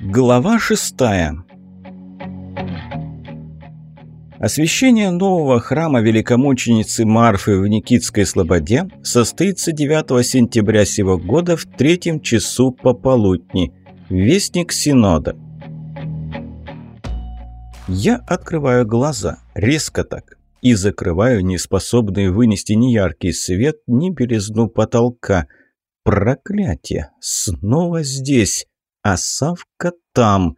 Глава шестая Освящение нового храма великомученицы Марфы в Никитской Слободе состоится 9 сентября сего года в третьем часу пополудни. Вестник Синода. Я открываю глаза, резко так, и закрываю неспособный вынести ни яркий свет, ни белизну потолка. Проклятие! Снова здесь! А Савка там!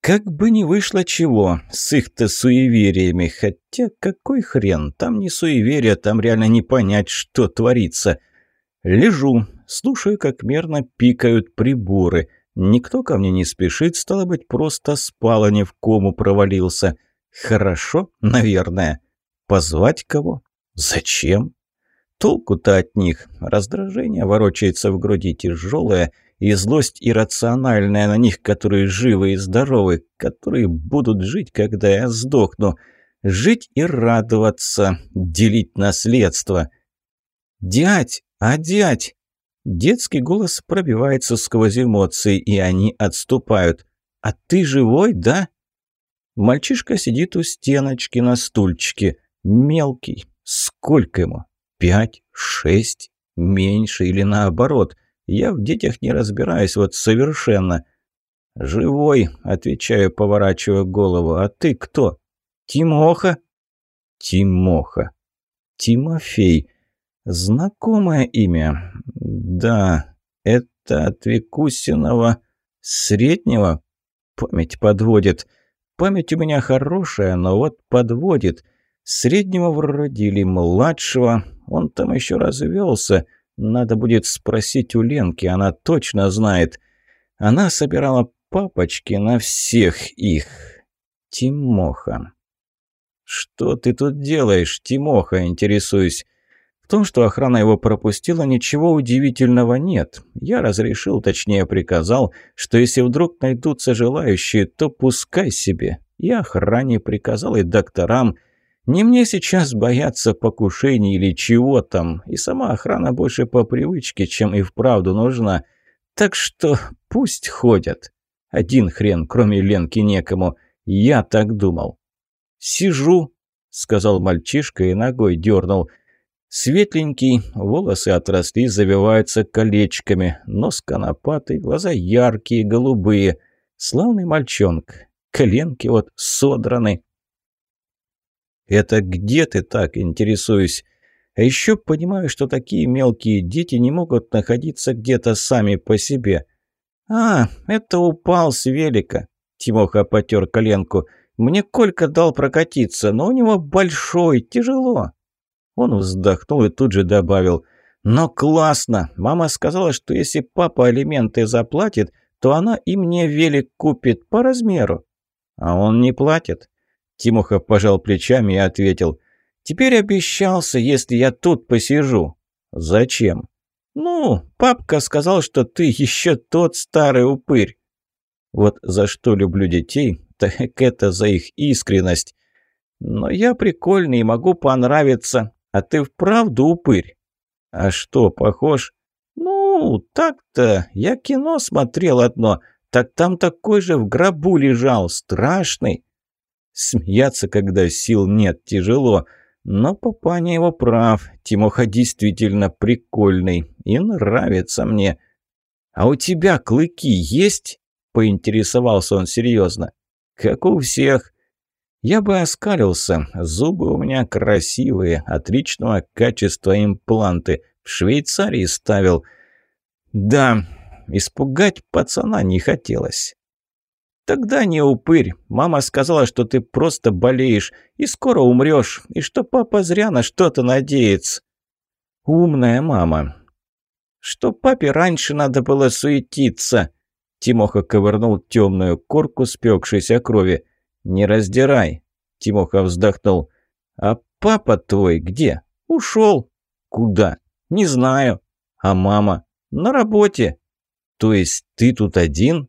Как бы ни вышло чего с их-то суевериями, хотя какой хрен, там не суеверие, там реально не понять, что творится. Лежу, слушаю, как мерно пикают приборы. Никто ко мне не спешит, стало быть, просто спал, а не в кому провалился. Хорошо, наверное. Позвать кого? Зачем? Толку-то от них. Раздражение ворочается в груди тяжелое, и злость иррациональная на них, которые живы и здоровы, которые будут жить, когда я сдохну. Жить и радоваться, делить наследство. «Дядь! А дядь!» Детский голос пробивается сквозь эмоции, и они отступают. «А ты живой, да?» Мальчишка сидит у стеночки на стульчике. Мелкий. Сколько ему? Пять? Шесть? Меньше или наоборот? Я в детях не разбираюсь вот совершенно. «Живой», — отвечаю, поворачивая голову. «А ты кто?» «Тимоха». «Тимоха». «Тимофей». Знакомое имя. Да, это от Викусиного среднего. Память подводит. Память у меня хорошая, но вот подводит. Среднего вроде или младшего. Он там еще развелся. Надо будет спросить у Ленки, она точно знает. Она собирала папочки на всех их. Тимоха. «Что ты тут делаешь, Тимоха?» – интересуюсь. В том, что охрана его пропустила, ничего удивительного нет. Я разрешил, точнее приказал, что если вдруг найдутся желающие, то пускай себе. И охране приказал, и докторам – не мне сейчас бояться покушений или чего там, и сама охрана больше по привычке, чем и вправду нужна. Так что пусть ходят. Один хрен, кроме Ленки, некому. Я так думал. «Сижу», — сказал мальчишка и ногой дернул. Светленький, волосы отросли, завиваются колечками, нос конопатый, глаза яркие, голубые. Славный мальчонка. Коленки вот содраны. Это где ты так, интересуюсь? А еще понимаю, что такие мелкие дети не могут находиться где-то сами по себе. А, это упал с велика. Тимоха потер коленку. Мне Колька дал прокатиться, но у него большой, тяжело. Он вздохнул и тут же добавил. «Но классно! Мама сказала, что если папа алименты заплатит, то она и мне велик купит по размеру». «А он не платит?» Тимоха пожал плечами и ответил. «Теперь обещался, если я тут посижу». «Зачем?» «Ну, папка сказал, что ты еще тот старый упырь». Вот за что люблю детей, так это за их искренность. Но я прикольный и могу понравиться, а ты вправду упырь. А что, похож? Ну, так-то, я кино смотрел одно, так там такой же в гробу лежал, страшный. Смеяться, когда сил нет, тяжело. Но папаня его прав. Тимоха действительно прикольный и нравится мне. «А у тебя клыки есть?» – поинтересовался он серьезно. «Как у всех». Я бы оскалился. Зубы у меня красивые, отличного качества импланты. В Швейцарии ставил. Да, испугать пацана не хотелось. «Тогда не упырь. Мама сказала, что ты просто болеешь и скоро умрешь, и что папа зря на что-то надеется». «Умная мама». «Что папе раньше надо было суетиться?» Тимоха ковырнул темную корку спекшейся крови. «Не раздирай!» Тимоха вздохнул. «А папа твой где?» «Ушел». «Куда?» «Не знаю». «А мама?» «На работе». «То есть ты тут один?»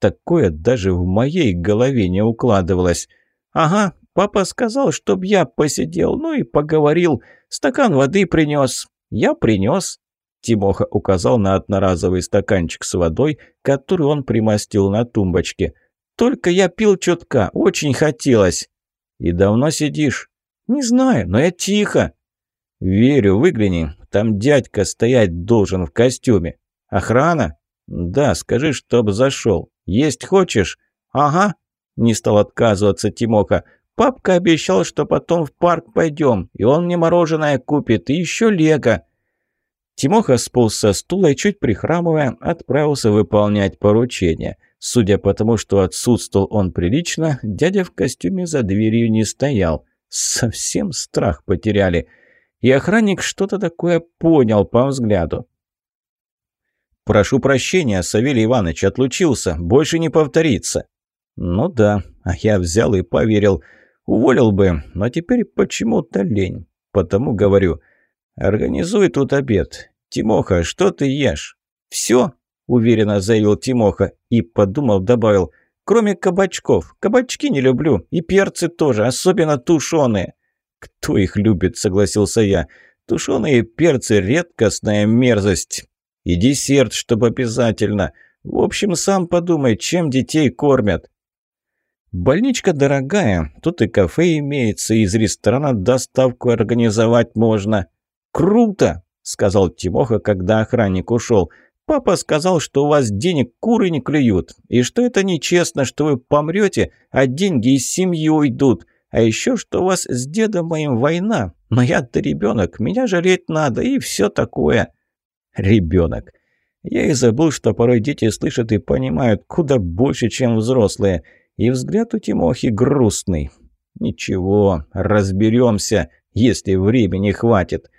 Такое даже в моей голове не укладывалось. «Ага, папа сказал, чтоб я посидел, ну и поговорил. Стакан воды принес. Я принес». Тимоха указал на одноразовый стаканчик с водой, который он примостил на тумбочке. «Только я пил чутка, очень хотелось». «И давно сидишь?» «Не знаю, но я тихо». «Верю, выгляни, там дядька стоять должен в костюме». «Охрана?» «Да, скажи, чтоб зашел. Есть хочешь?» «Ага», – не стал отказываться Тимоха. «Папка обещал, что потом в парк пойдем, и он мне мороженое купит, и еще лего». Тимоха сполз со стула и, чуть прихрамывая, отправился выполнять поручение. Судя по тому, что отсутствовал он прилично, дядя в костюме за дверью не стоял. Совсем страх потеряли. И охранник что-то такое понял по взгляду. «Прошу прощения, Савелий Иванович отлучился. Больше не повторится». «Ну да, а я взял и поверил. Уволил бы, но теперь почему-то лень. Потому говорю, организуй тут обед. Тимоха, что ты ешь?» «Все», — уверенно заявил Тимоха и, подумав, добавил, «кроме кабачков. Кабачки не люблю, и перцы тоже, особенно тушеные». «Кто их любит?» — согласился я. «Тушеные перцы — редкостная мерзость. И десерт, чтобы обязательно. В общем, сам подумай, чем детей кормят. Больничка дорогая, тут и кафе имеется, и из ресторана доставку организовать можно. Круто, сказал Тимоха, когда охранник ушел. Папа сказал, что у вас денег куры не клюют, и что это нечестно, что вы помрете, а деньги из семьи уйдут. А еще, что у вас с дедом моим война, но я-то ребенок, меня жалеть надо, и все такое. Ребенок. Я и забыл, что порой дети слышат и понимают куда больше, чем взрослые. И взгляд у Тимохи грустный. Ничего, разберемся, если времени хватит.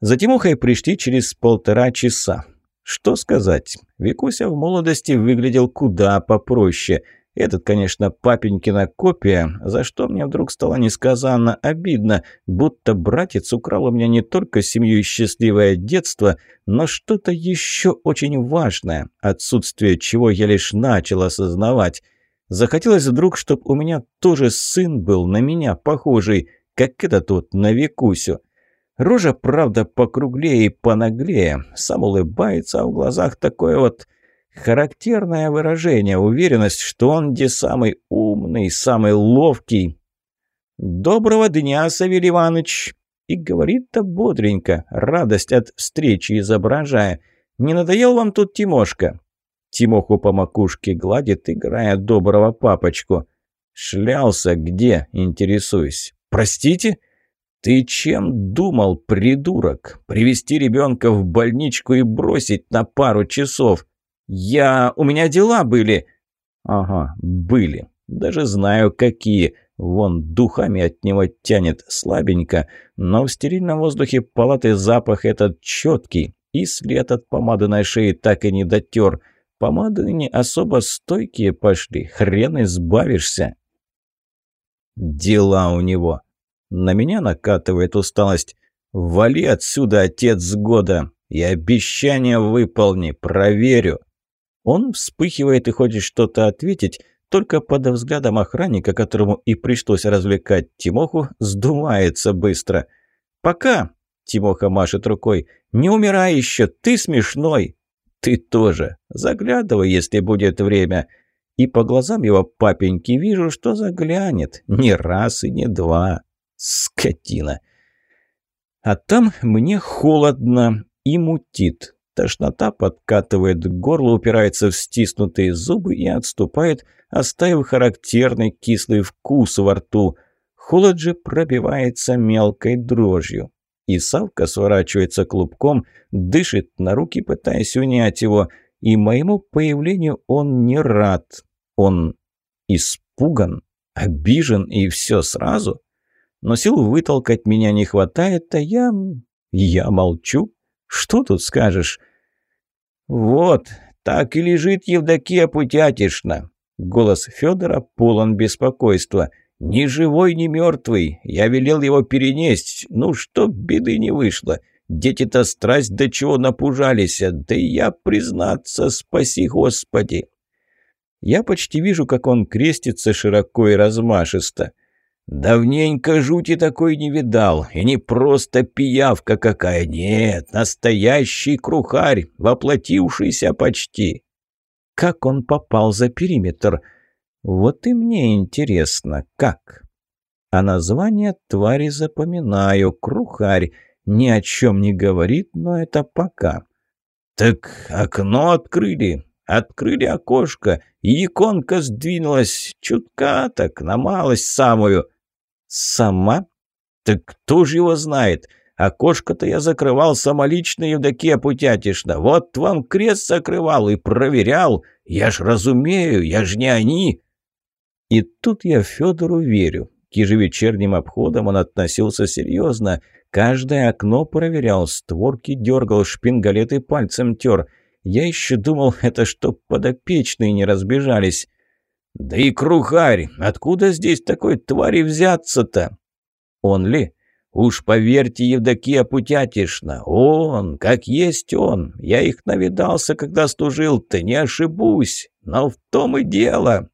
За Тимохой пришли через полтора часа. Что сказать, Викуся в молодости выглядел куда попроще – этот, конечно, папенькина копия, за что мне вдруг стало несказанно обидно, будто братец украл у меня не только семью и счастливое детство, но что-то еще очень важное, отсутствие чего я лишь начал осознавать. Захотелось вдруг, чтобы у меня тоже сын был, на меня похожий, как этот вот на Викусю. Рожа, правда, покруглее и понаглее, сам улыбается, а в глазах такое вот... Характерное выражение, уверенность, что он где самый умный, самый ловкий. «Доброго дня, Савелий Иванович!» И говорит-то бодренько, радость от встречи изображая. «Не надоел вам тут Тимошка?» Тимоху по макушке гладит, играя доброго папочку. «Шлялся где?» – интересуюсь. «Простите?» «Ты чем думал, придурок? Привести ребенка в больничку и бросить на пару часов? «Я... у меня дела были». «Ага, были. Даже знаю, какие. Вон духами от него тянет слабенько, но в стерильном воздухе палаты запах этот четкий, и след от помады на шее так и не дотер. Помады не особо стойкие пошли, хрен избавишься». Дела у него. На меня накатывает усталость. «Вали отсюда, отец года, и обещание выполни, проверю». Он вспыхивает и хочет что-то ответить, только под взглядом охранника, которому и пришлось развлекать Тимоху, сдувается быстро. «Пока!» – Тимоха машет рукой. «Не умирай еще, ты смешной!» «Ты тоже! Заглядывай, если будет время!» И по глазам его папеньки вижу, что заглянет. Не раз и не два. Скотина! А там мне холодно и мутит. Тошнота подкатывает к горлу, упирается в стиснутые зубы и отступает, оставив характерный кислый вкус во рту. Холод же пробивается мелкой дрожью. И Савка сворачивается клубком, дышит на руки, пытаясь унять его. И моему появлению он не рад. Он испуган, обижен и все сразу. Но сил вытолкать меня не хватает, а я... я молчу. Что тут скажешь? «Вот, так и лежит Евдокия Путятишна». Голос Федора полон беспокойства. «Ни живой, ни мертвый. Я велел его перенесть. Ну, чтоб беды не вышло. Дети-то страсть до чего напужались. Да и я, признаться, спаси Господи». Я почти вижу, как он крестится широко и размашисто. Давненько жути такой не видал, и не просто пиявка какая, нет, настоящий крухарь, воплотившийся почти. Как он попал за периметр? Вот и мне интересно, как? А название твари запоминаю, крухарь, ни о чем не говорит, но это пока. Так окно открыли, открыли окошко, и иконка сдвинулась, чутка так, на малость самую. «Сама?» «Так кто же его знает? Окошко-то я закрывал самолично, Евдокия Путятишна. Вот вам крест закрывал и проверял. Я ж разумею, я ж не они». И тут я Федору верю. К ежевечерним обходам он относился серьезно. Каждое окно проверял, створки дергал, шпингалеты пальцем тер. Я еще думал, это чтоб подопечные не разбежались. «Да и крухарь! Откуда здесь такой твари взяться-то?» «Он ли?» «Уж поверьте, Евдокия Путятишна, он, как есть он. Я их навидался, когда служил-то, не ошибусь. Но в том и дело...»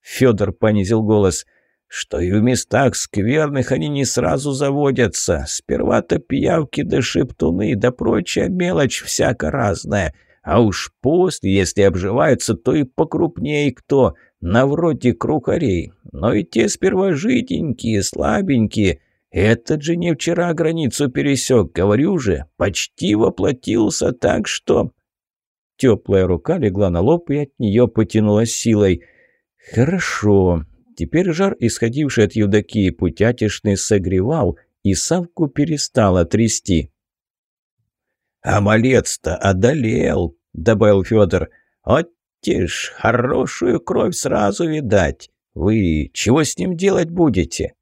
Федор понизил голос. «Что и в местах скверных они не сразу заводятся. Сперва-то пиявки да шептуны, да прочая мелочь всяко разная. А уж после, если обживаются, то и покрупнее кто» на вроде крухарей, но и те сперва жиденькие, слабенькие. Этот же не вчера границу пересек, говорю же, почти воплотился так, что...» Теплая рука легла на лоб и от нее потянулась силой. «Хорошо. Теперь жар, исходивший от Евдокии Путятишны, согревал, и Савку перестала трясти». «А малец-то одолел», — добавил Федор. «От Тишь, хорошую кровь сразу видать. Вы чего с ним делать будете?»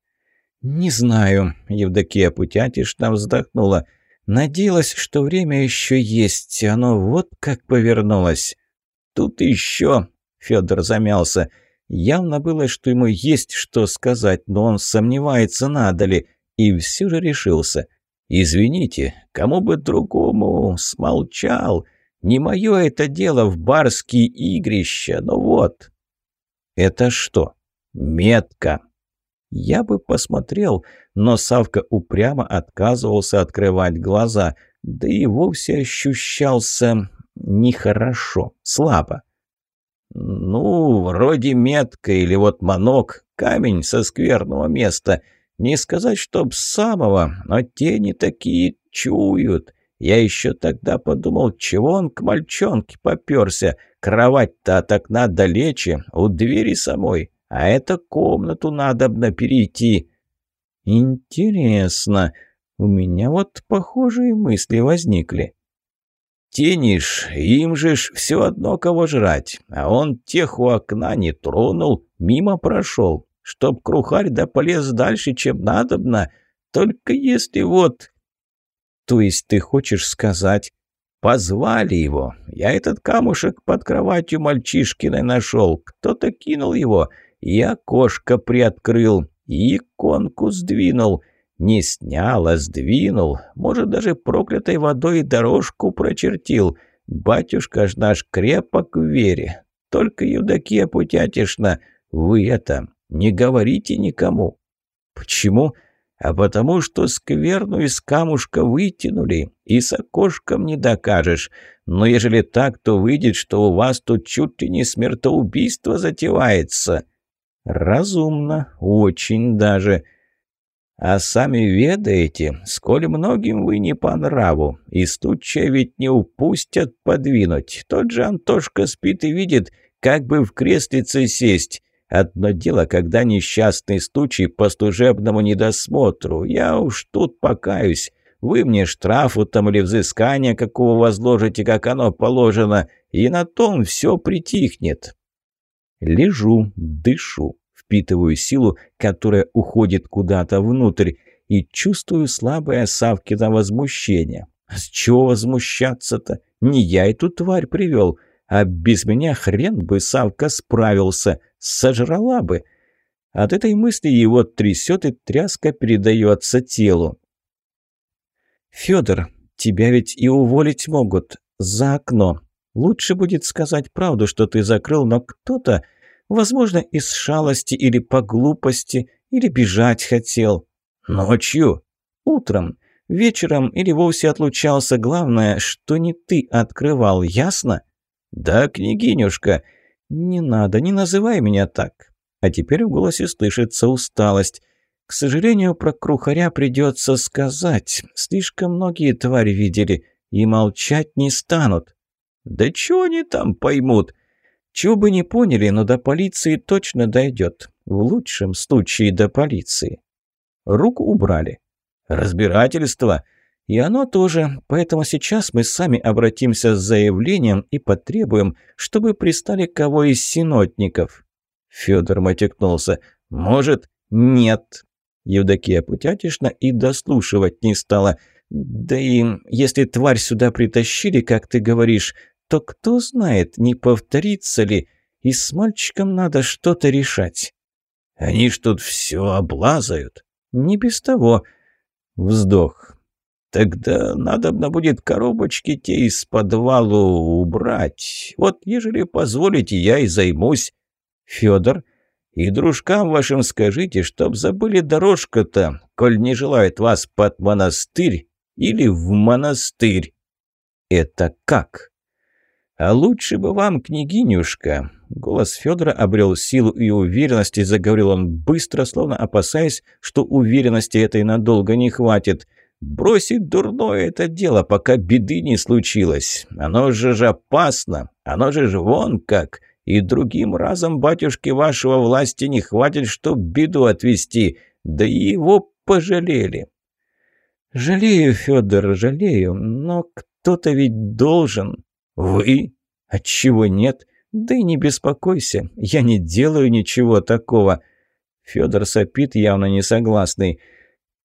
«Не знаю», — Евдокия Путятишна вздохнула. «Надеялась, что время еще есть, оно вот как повернулось». «Тут еще...» — Федор замялся. Явно было, что ему есть что сказать, но он сомневается, надо ли, и все же решился. «Извините, кому бы другому смолчал...» Не мое это дело в барские игрища, но вот. Это что? Метка. Я бы посмотрел, но Савка упрямо отказывался открывать глаза, да и вовсе ощущался нехорошо, слабо. «Ну, вроде метка или вот манок, камень со скверного места. Не сказать, чтоб самого, но тени такие чуют. Я еще тогда подумал, чего он к мальчонке попёрся. Кровать-то от окна далече, у двери самой, а это комнату надобно перейти. Интересно, у меня вот похожие мысли возникли. Тенишь, им же ж все одно кого жрать, а он тех у окна не тронул, мимо прошел, чтоб крухарь да полез дальше, чем надобно. Только если вот «То есть ты хочешь сказать...» «Позвали его. Я этот камушек под кроватью мальчишкиной нашел. Кто-то кинул его. Я окошко приоткрыл и иконку сдвинул. Не снял, а сдвинул. Может, даже проклятой водой дорожку прочертил. Батюшка ж наш крепок в вере. Только, Евдокия Путятишна, вы это, не говорите никому». «Почему?» А потому что скверну из камушка вытянули, и с окошком не докажешь. Но ежели так, то выйдет, что у вас тут чуть ли не смертоубийство затевается». «Разумно, очень даже». «А сами ведаете, сколь многим вы не по нраву, и стуча ведь не упустят подвинуть. Тот же Антошка спит и видит, как бы в креслице сесть». Одно дело, когда несчастный случай по служебному недосмотру. Я уж тут покаюсь. Вы мне штрафу там или взыскание какого возложите, как оно положено, и на том все притихнет. Лежу, дышу, впитываю силу, которая уходит куда-то внутрь, и чувствую слабое Савкино возмущение. С чего возмущаться-то? Не я эту тварь привел. А без меня хрен бы Савка справился, сожрала бы. От этой мысли его трясет и тряска передается телу. «Федор, тебя ведь и уволить могут. За окно. Лучше будет сказать правду, что ты закрыл, но кто-то, возможно, из шалости или по глупости, Или бежать хотел. Ночью? Утром. Вечером или вовсе отлучался. Главное, что не ты открывал, ясно? Да, княгинюшка. Не надо, не называй меня так. А теперь в голосе слышится усталость. К сожалению, про крухаря придется сказать. Слишком многие твари видели и молчать не станут. Да чего они там поймут? Чего бы не поняли, но до полиции точно дойдет. В лучшем случае до полиции. Руку убрали. Разбирательство. И оно тоже. Поэтому сейчас мы сами обратимся с заявлением и потребуем, чтобы пристали кого из синотников. Федор матекнулся. Может, нет. Евдокия Путятишна и дослушивать не стала. Да и если тварь сюда притащили, как ты говоришь, то кто знает, не повторится ли, и с мальчиком надо что-то решать. Они ж тут все облазают. Не без того. Вздох. Тогда надо будет коробочки те из подвалу убрать. Вот, ежели позволите, я и займусь. Федор, и дружкам вашим скажите, чтоб забыли дорожку-то, коль не желают вас под монастырь или в монастырь. Это как? А лучше бы вам, княгинюшка. Голос Федора обрел силу и уверенность, и заговорил он быстро, словно опасаясь, что уверенности этой надолго не хватит. Бросить дурное это дело, пока беды не случилось. Оно же ж опасно, оно же ж вон как. И другим разом батюшки вашего власти не хватит, чтоб беду отвести. Да и его пожалели. Жалею, Федор, жалею, но кто-то ведь должен. «Вы? Отчего нет? Да и не беспокойся, я не делаю ничего такого». Федор сопит, явно не согласный.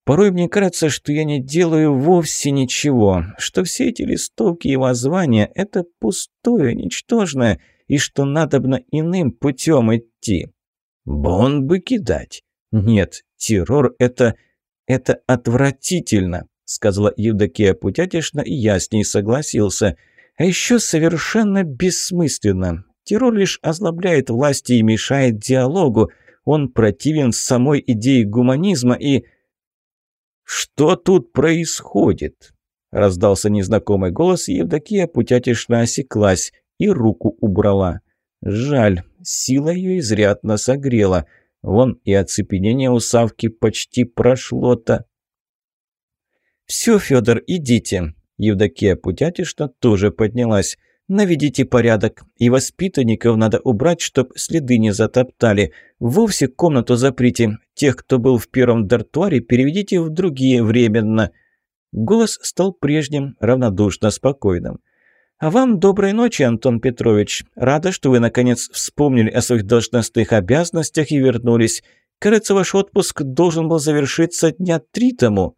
«Порой мне кажется, что я не делаю вовсе ничего, что все эти листовки и воззвания — это пустое, ничтожное, и что надобно иным путем идти». «Бон бы кидать». «Нет, террор — это... это отвратительно», — сказала Евдокия Путятишна, и я с ней согласился — а еще совершенно бессмысленно. Террор лишь озлобляет власти и мешает диалогу. Он противен самой идее гуманизма и... «Что тут происходит?» Раздался незнакомый голос, и Евдокия путятишно осеклась и руку убрала. Жаль, сила ее изрядно согрела. Вон и оцепенение у Савки почти прошло-то. «Все, Федор, идите», Евдокия Путятишна тоже поднялась. «Наведите порядок, и воспитанников надо убрать, чтоб следы не затоптали. Вовсе комнату заприте. Тех, кто был в первом дартуаре, переведите в другие временно». Голос стал прежним, равнодушно спокойным. «А вам доброй ночи, Антон Петрович. Рада, что вы, наконец, вспомнили о своих должностных обязанностях и вернулись. Кажется, ваш отпуск должен был завершиться дня три тому.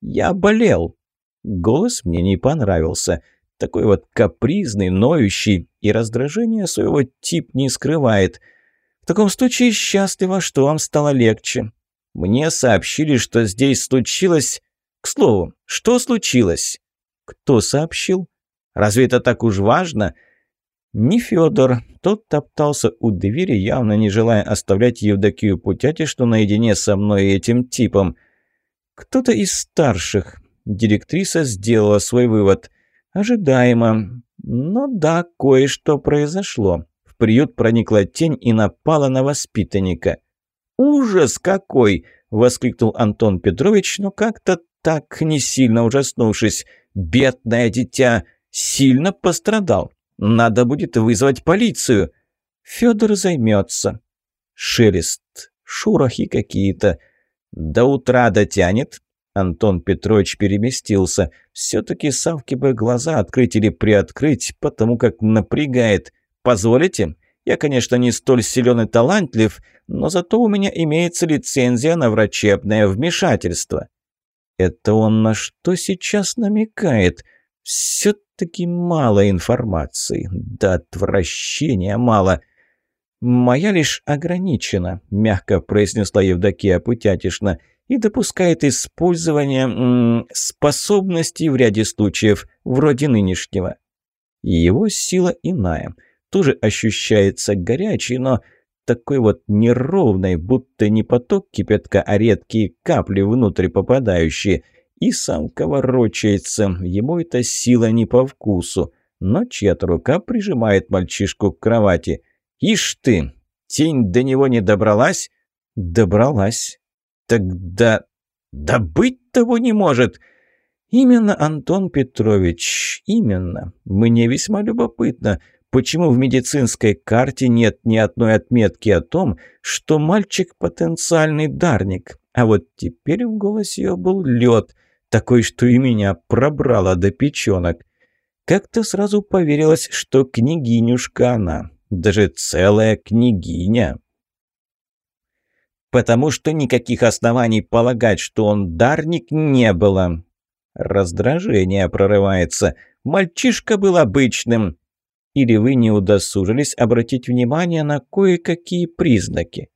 Я болел». Голос мне не понравился. Такой вот капризный, ноющий, и раздражение своего тип не скрывает. В таком случае счастлива, что вам стало легче. Мне сообщили, что здесь случилось... К слову, что случилось? Кто сообщил? Разве это так уж важно? Не Федор. Тот топтался у двери, явно не желая оставлять Евдокию Путятишну наедине со мной и этим типом. Кто-то из старших, Директриса сделала свой вывод. Ожидаемо. Но да, кое-что произошло. В приют проникла тень и напала на воспитанника. «Ужас какой!» – воскликнул Антон Петрович, но как-то так не сильно ужаснувшись. «Бедное дитя! Сильно пострадал. Надо будет вызвать полицию!» Федор займется. Шелест, шурохи какие-то. До утра дотянет. Антон Петрович переместился. Все-таки Савке бы глаза открыть или приоткрыть, потому как напрягает. Позволите? Я, конечно, не столь силен и талантлив, но зато у меня имеется лицензия на врачебное вмешательство. Это он на что сейчас намекает? Все-таки мало информации. Да отвращения мало. Моя лишь ограничена, мягко произнесла Евдокия Путятишна и допускает использование способностей в ряде случаев, вроде нынешнего. Его сила иная, тоже ощущается горячей, но такой вот неровной, будто не поток кипятка, а редкие капли внутрь попадающие. И самка ворочается, ему эта сила не по вкусу. Но чья-то рука прижимает мальчишку к кровати. «Ишь ты! Тень до него не добралась?» «Добралась». «Тогда... да быть того не может!» «Именно, Антон Петрович, именно. Мне весьма любопытно, почему в медицинской карте нет ни одной отметки о том, что мальчик потенциальный дарник. А вот теперь в голосе ее был лед, такой, что и меня пробрало до печенок. Как-то сразу поверилось, что княгинюшка она, даже целая княгиня» потому что никаких оснований полагать, что он дарник, не было. Раздражение прорывается. Мальчишка был обычным. Или вы не удосужились обратить внимание на кое-какие признаки?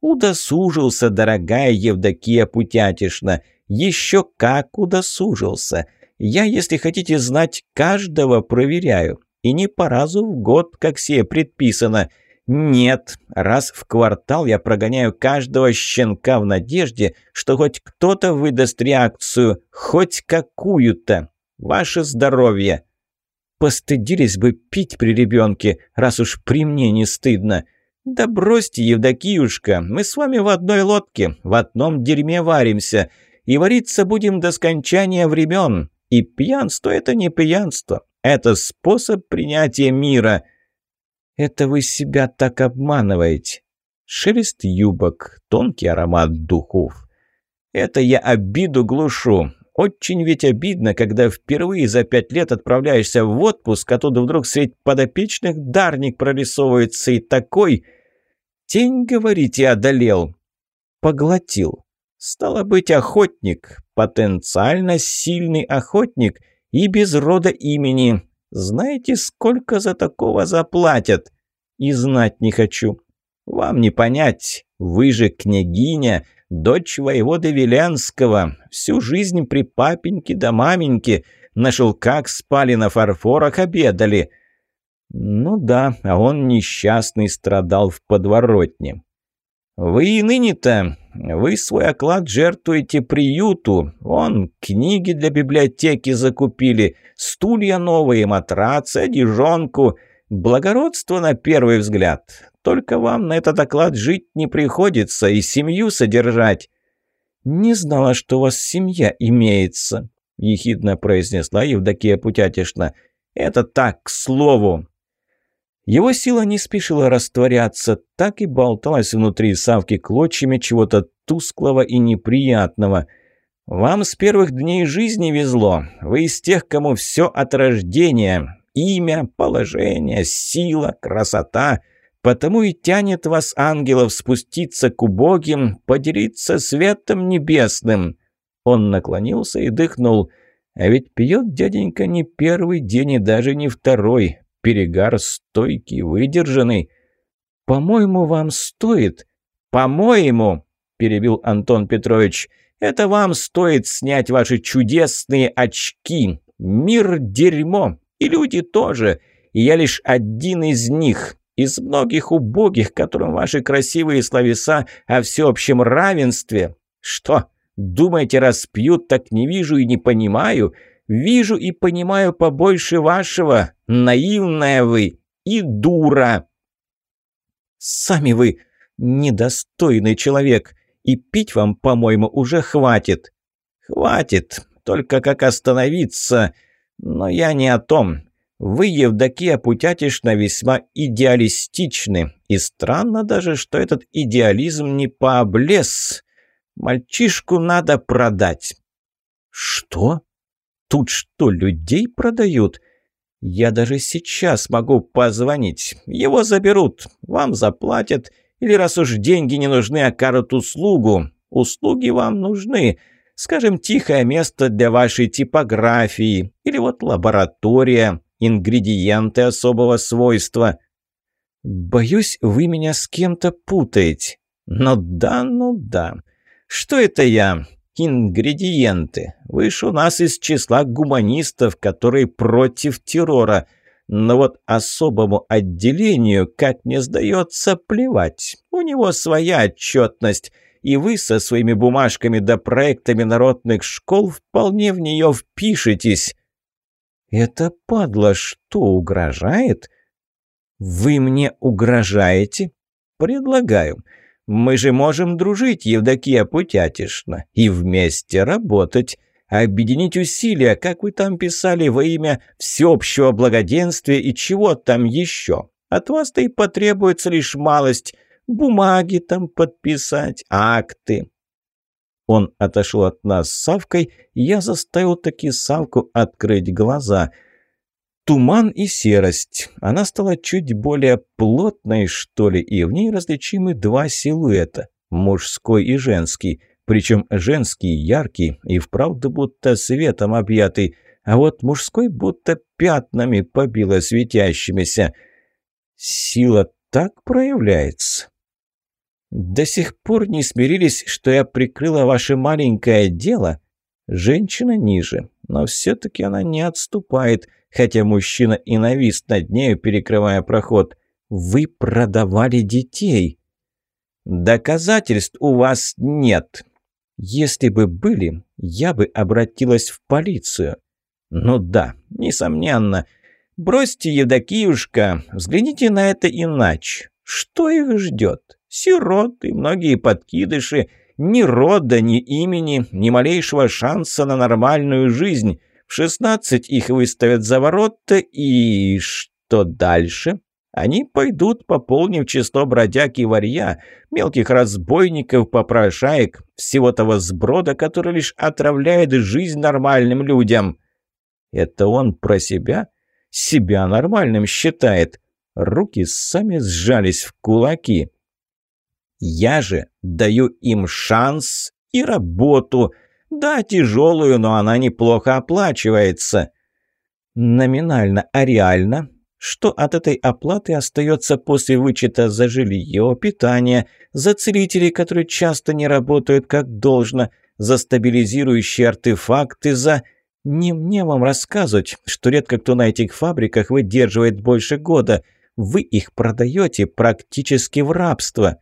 Удосужился, дорогая Евдокия Путятишна. Еще как удосужился. Я, если хотите знать, каждого проверяю. И не по разу в год, как себе предписано – «Нет, раз в квартал я прогоняю каждого щенка в надежде, что хоть кто-то выдаст реакцию, хоть какую-то. Ваше здоровье!» «Постыдились бы пить при ребенке, раз уж при мне не стыдно!» «Да бросьте, Евдокиюшка, мы с вами в одной лодке, в одном дерьме варимся, и вариться будем до скончания времен. И пьянство – это не пьянство, это способ принятия мира». Это вы себя так обманываете. Шелест юбок, тонкий аромат духов. Это я обиду глушу. Очень ведь обидно, когда впервые за пять лет отправляешься в отпуск, а тут вдруг средь подопечных дарник прорисовывается и такой... Тень, говорите, одолел. Поглотил. Стало быть, охотник, потенциально сильный охотник и без рода имени. Знаете, сколько за такого заплатят? И знать не хочу. Вам не понять. Вы же княгиня, дочь воевода Веленского. Всю жизнь при папеньке да маменьке. На шелках спали, на фарфорах обедали. Ну да, а он несчастный страдал в подворотне. Вы и ныне-то, вы свой оклад жертвуете приюту. Вон, книги для библиотеки закупили, стулья новые, матрацы, одежонку. Благородство на первый взгляд. Только вам на этот оклад жить не приходится и семью содержать. «Не знала, что у вас семья имеется», – ехидно произнесла Евдокия Путятишна. «Это так, к слову. Его сила не спешила растворяться, так и болталась внутри Савки клочьями чего-то тусклого и неприятного. «Вам с первых дней жизни везло. Вы из тех, кому все от рождения. Имя, положение, сила, красота. Потому и тянет вас, ангелов, спуститься к убогим, поделиться светом небесным». Он наклонился и дыхнул. «А ведь пьет дяденька не первый день и даже не второй. Перегар стойкий, выдержанный. «По-моему, вам стоит...» «По-моему!» – перебил Антон Петрович. «Это вам стоит снять ваши чудесные очки. Мир – дерьмо, и люди тоже. И я лишь один из них, из многих убогих, которым ваши красивые словеса о всеобщем равенстве. Что, думаете, распьют, так не вижу и не понимаю?» Вижу и понимаю побольше вашего. Наивная вы и дура. Сами вы недостойный человек. И пить вам, по-моему, уже хватит. Хватит. Только как остановиться? Но я не о том. Вы, Евдокия Путятишна, весьма идеалистичны. И странно даже, что этот идеализм не пооблез. Мальчишку надо продать. Что? Тут что, людей продают? Я даже сейчас могу позвонить. Его заберут, вам заплатят. Или раз уж деньги не нужны, окажут услугу. Услуги вам нужны. Скажем, тихое место для вашей типографии. Или вот лаборатория, ингредиенты особого свойства. Боюсь, вы меня с кем-то путаете. Ну да, ну да. Что это я? Ингредиенты. Вы ж у нас из числа гуманистов, которые против террора. Но вот особому отделению, как мне сдается, плевать. У него своя отчетность, и вы со своими бумажками да проектами народных школ вполне в нее впишетесь». «Это падла что, угрожает?» «Вы мне угрожаете?» «Предлагаю. Мы же можем дружить, Евдокия Путятишна, и вместе работать» объединить усилия, как вы там писали, во имя всеобщего благоденствия и чего там еще. От вас-то и потребуется лишь малость. Бумаги там подписать, акты. Он отошел от нас с Савкой, и я заставил таки Савку открыть глаза. Туман и серость. Она стала чуть более плотной, что ли, и в ней различимы два силуэта – мужской и женский – причем женский яркий и вправду будто светом объятый, а вот мужской будто пятнами побило светящимися. Сила так проявляется. До сих пор не смирились, что я прикрыла ваше маленькое дело? Женщина ниже, но все-таки она не отступает, хотя мужчина и навис над нею, перекрывая проход. Вы продавали детей. Доказательств у вас нет, если бы были, я бы обратилась в полицию. Ну да, несомненно. Бросьте, Евдокиюшка, взгляните на это иначе. Что их ждет? Сироты, многие подкидыши, ни рода, ни имени, ни малейшего шанса на нормальную жизнь. В шестнадцать их выставят за ворота, и что дальше? Они пойдут, пополнив число бродяг и варья, мелких разбойников, попрошаек, всего того сброда, который лишь отравляет жизнь нормальным людям. Это он про себя? Себя нормальным считает. Руки сами сжались в кулаки. Я же даю им шанс и работу. Да, тяжелую, но она неплохо оплачивается. Номинально, а реально что от этой оплаты остается после вычета за жилье, питание, за целителей, которые часто не работают как должно, за стабилизирующие артефакты, за... Не мне вам рассказывать, что редко кто на этих фабриках выдерживает больше года. Вы их продаете практически в рабство.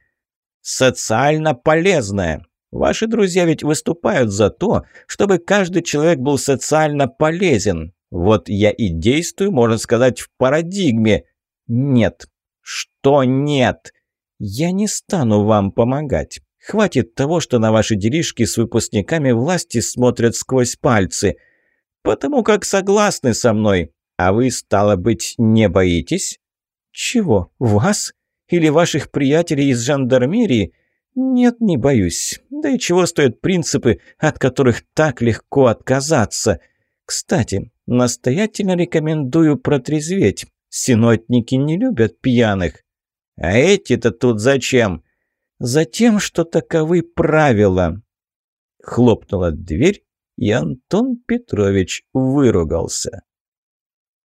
Социально полезное. Ваши друзья ведь выступают за то, чтобы каждый человек был социально полезен. Вот я и действую, можно сказать, в парадигме. Нет. Что нет? Я не стану вам помогать. Хватит того, что на ваши делишки с выпускниками власти смотрят сквозь пальцы. Потому как согласны со мной. А вы, стало быть, не боитесь? Чего? Вас? Или ваших приятелей из жандармерии? Нет, не боюсь. Да и чего стоят принципы, от которых так легко отказаться? Кстати, Настоятельно рекомендую протрезветь. Синотники не любят пьяных. А эти-то тут зачем? Затем, что таковы правила. Хлопнула дверь, и Антон Петрович выругался.